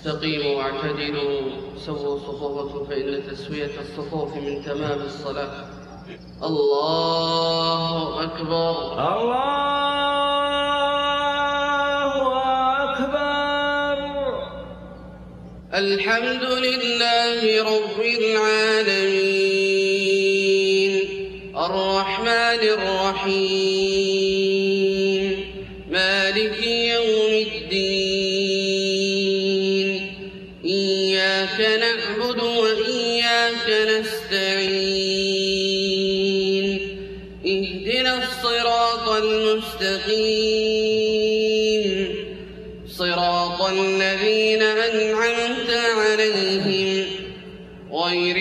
استقيموا واعتدلوا سووا صفوفكم فإن تسوية الصفوف من تمام الصلاة. الله أكبر. الله أكبر. الحمد لله رب العالمين. الرحمن الرحيم. المستقيم. صراط الذين أنعمت عليهم غير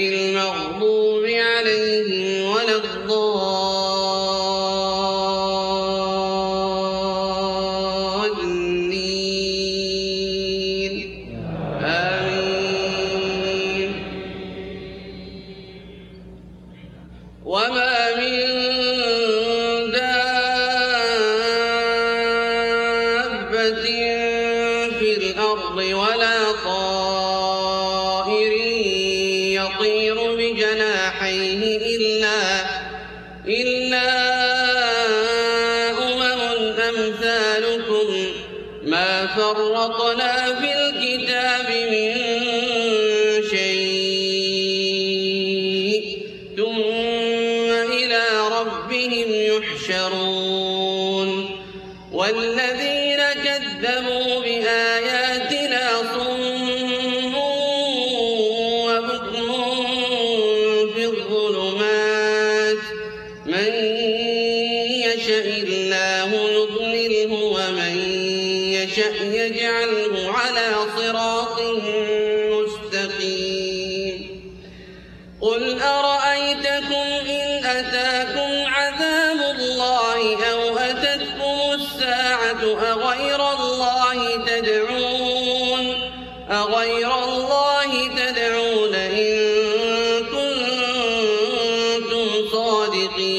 بجناحيه إلا إلا أمم أمثالكم ما فرطنا في الكتاب من شيء ثم إلى ربهم يحشرون. والذين صراط مستقيم. قل أرأيتكم إن أتاكم عذاب الله أو أتتكم الساعة أغير الله تدعون؟ أغير الله تدعون إن كنتم صادقين.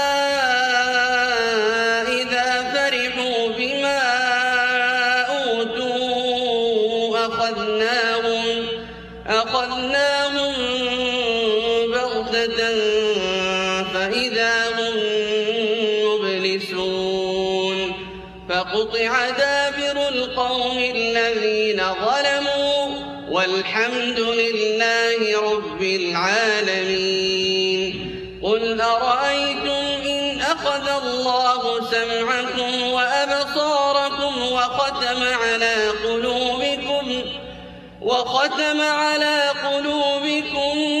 فإذا هم مبلسون فقطع دابر القوم الذين ظلموا والحمد لله رب العالمين قل أرأيتم إن أخذ الله سمعكم وأبصاركم وختم على قلوبكم وختم على قلوبكم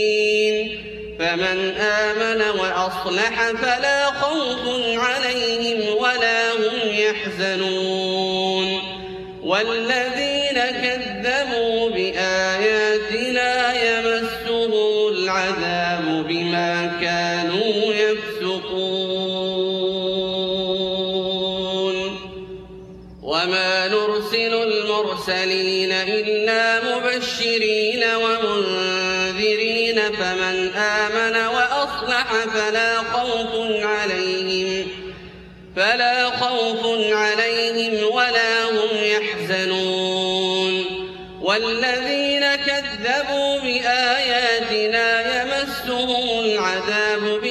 فمن آمن وأصلح فلا خوف عليهم ولا هم يحزنون. والذين كذبوا بآياتنا يمسهم العذاب بما كانوا يفسقون. وما نرسل المرسلين إلا فمن آمن وأصلح فلا خوف عليهم فلا خوف عليهم ولا هم يحزنون. والذين كذبوا بآياتنا يمسهم العذاب بما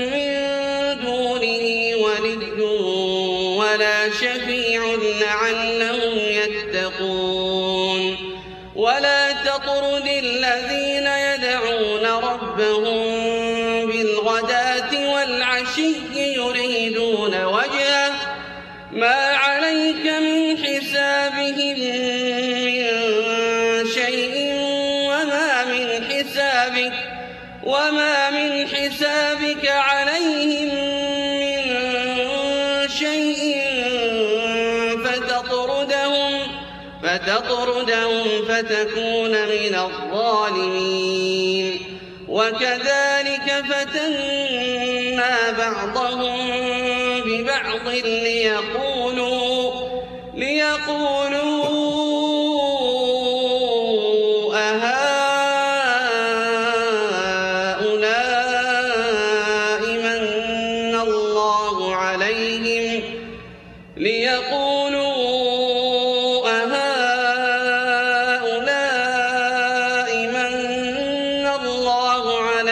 ولا شفيع لعلهم يتقون. ولا تطرد الذين يدعون ربهم فتطردهم فتكون من الظالمين. وكذلك فتنا بعضهم ببعض ليقولوا ليقولوا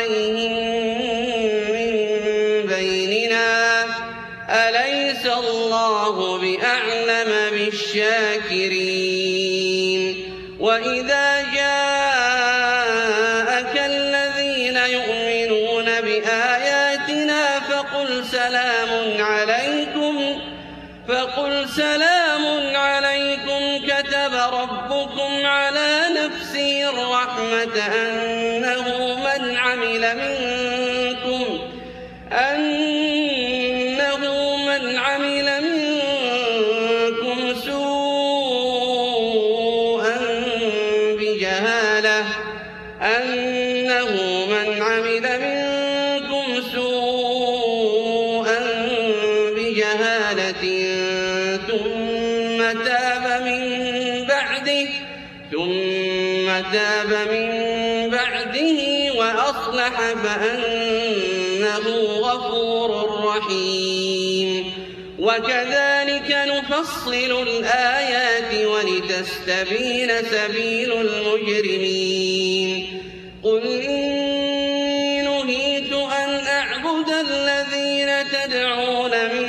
عليهم من بيننا أليس الله بأعلم بالشاكرين وإذا جاءك الذين يؤمنون بآياتنا فقل سلام عليكم فقل سلام عليكم كتب ربكم على نفسه الرحمة عمل منكم أنه من عمل منكم سوءا بجهالة أنه من عمل منكم وأصلح فأنه غفور رحيم. وكذلك نفصل الآيات ولتستبين سبيل المجرمين. قل إني نهيت أن أعبد الذين تدعون من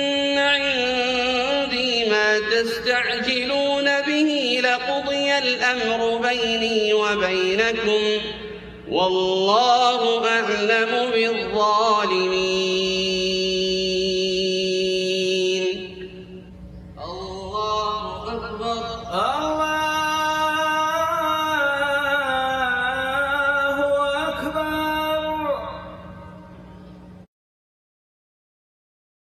تستعجلون به لقضي الأمر بيني وبينكم والله أعلم بالظالمين